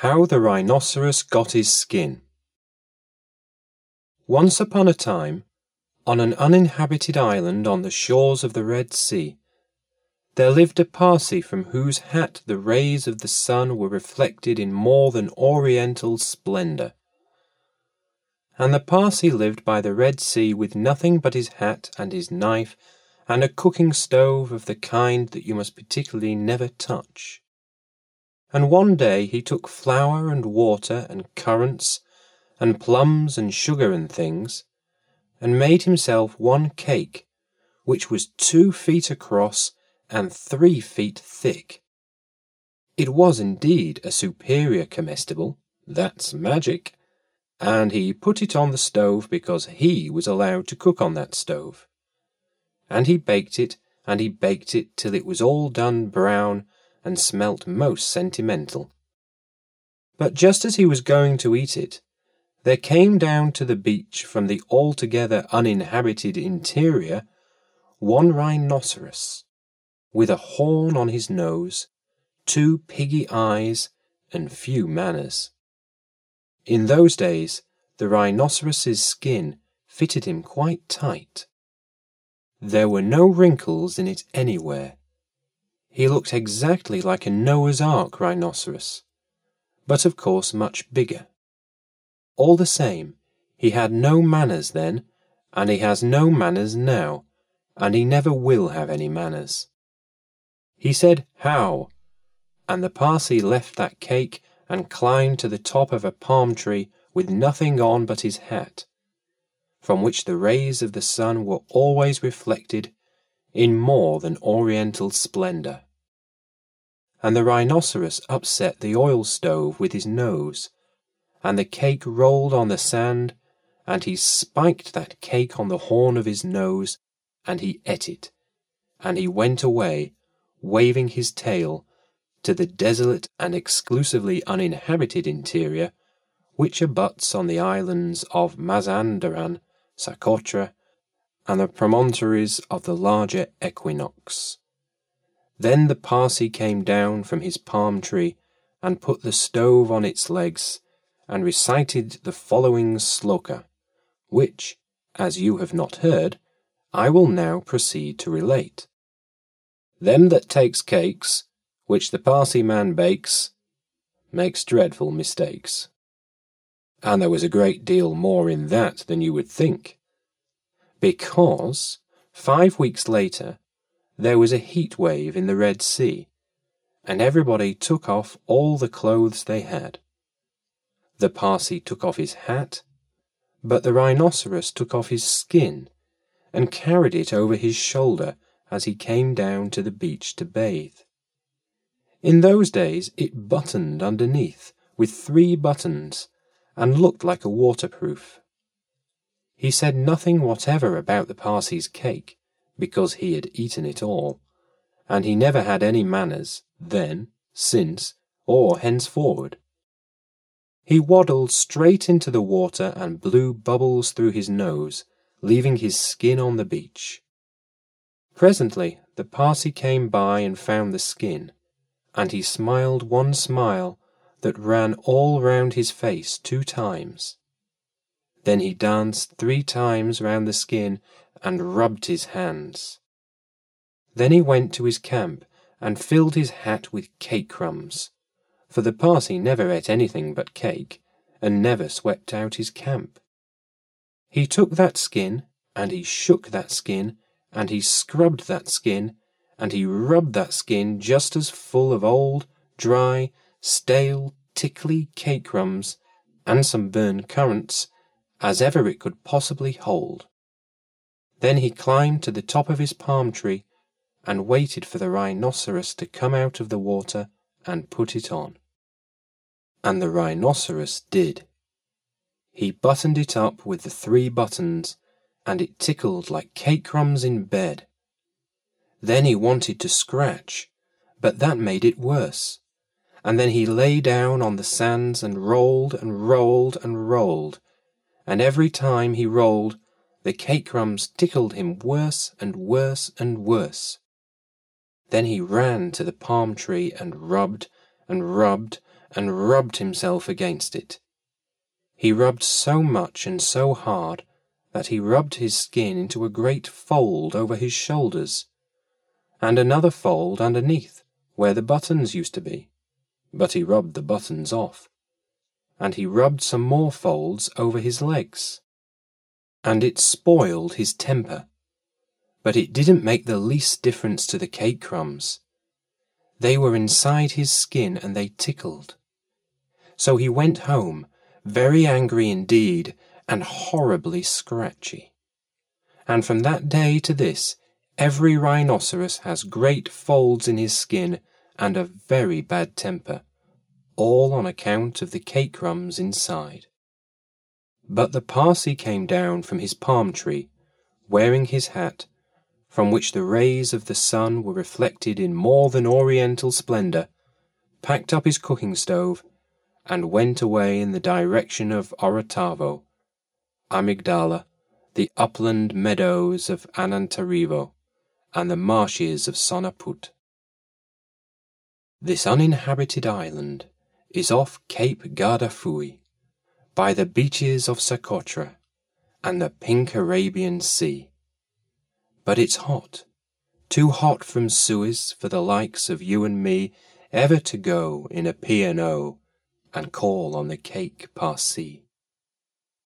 How the Rhinoceros Got His Skin. Once upon a time, on an uninhabited island on the shores of the Red Sea, there lived a Parsee from whose hat the rays of the sun were reflected in more than oriental splendor. And the Parsee lived by the Red Sea with nothing but his hat and his knife and a cooking stove of the kind that you must particularly never touch. And one day he took flour and water and currants and plums and sugar and things, and made himself one cake, which was two feet across and three feet thick. It was indeed a superior comestible, that's magic, and he put it on the stove because he was allowed to cook on that stove. And he baked it, and he baked it till it was all done brown and smelt most sentimental. But just as he was going to eat it, there came down to the beach from the altogether uninhabited interior one rhinoceros, with a horn on his nose, two piggy eyes, and few manners. In those days, the rhinoceros's skin fitted him quite tight. There were no wrinkles in it anywhere. He looked exactly like a Noah's Ark rhinoceros, but of course much bigger. All the same, he had no manners then, and he has no manners now, and he never will have any manners. He said, How? And the Parsee left that cake and climbed to the top of a palm tree with nothing on but his hat, from which the rays of the sun were always reflected in more than oriental splendor. And the rhinoceros upset the oil stove with his nose, and the cake rolled on the sand, and he spiked that cake on the horn of his nose, and he ate it, and he went away, waving his tail, to the desolate and exclusively uninhabited interior, which abuts on the islands of Mazandaran, Socotra, and the promontories of the larger equinox. Then the Parsee came down from his palm tree and put the stove on its legs and recited the following sloka, which, as you have not heard, I will now proceed to relate. Them that takes cakes, which the Parsee man bakes, makes dreadful mistakes. And there was a great deal more in that than you would think. Because, five weeks later, there was a heat wave in the Red Sea, and everybody took off all the clothes they had. The Parsee took off his hat, but the rhinoceros took off his skin and carried it over his shoulder as he came down to the beach to bathe. In those days it buttoned underneath with three buttons and looked like a waterproof. He said nothing whatever about the Parsee's cake, because he had eaten it all, and he never had any manners, then, since, or henceforward. He waddled straight into the water and blew bubbles through his nose, leaving his skin on the beach. Presently the Parsee came by and found the skin, and he smiled one smile that ran all round his face two times. Then he danced three times round the skin and rubbed his hands. Then he went to his camp and filled his hat with cake crumbs, for the Parsee never ate anything but cake, and never swept out his camp. He took that skin, and he shook that skin, and he scrubbed that skin, and he rubbed that skin just as full of old, dry, stale, tickly cake crumbs, and some burned currants, as ever it could possibly hold. Then he climbed to the top of his palm tree and waited for the rhinoceros to come out of the water and put it on. And the rhinoceros did. He buttoned it up with the three buttons, and it tickled like cake crumbs in bed. Then he wanted to scratch, but that made it worse. And then he lay down on the sands and rolled and rolled and rolled, and every time he rolled, the cake crumbs tickled him worse and worse and worse. Then he ran to the palm tree and rubbed and rubbed and rubbed himself against it. He rubbed so much and so hard that he rubbed his skin into a great fold over his shoulders, and another fold underneath where the buttons used to be, but he rubbed the buttons off. And he rubbed some more folds over his legs. And it spoiled his temper. But it didn't make the least difference to the cake crumbs. They were inside his skin and they tickled. So he went home, very angry indeed, and horribly scratchy. And from that day to this, every rhinoceros has great folds in his skin and a very bad temper, all on account of the cake crumbs inside. But the Parsee came down from his palm tree, wearing his hat, from which the rays of the sun were reflected in more than oriental splendor, packed up his cooking stove, and went away in the direction of Orotavo, Amygdala, the upland meadows of Anantarivo, and the marshes of Sonaput. This uninhabited island is off Cape Guardafui, by the beaches of Socotra and the pink Arabian Sea. But it's hot, too hot from Suez for the likes of you and me ever to go in a P&O and call on the cake Parsee.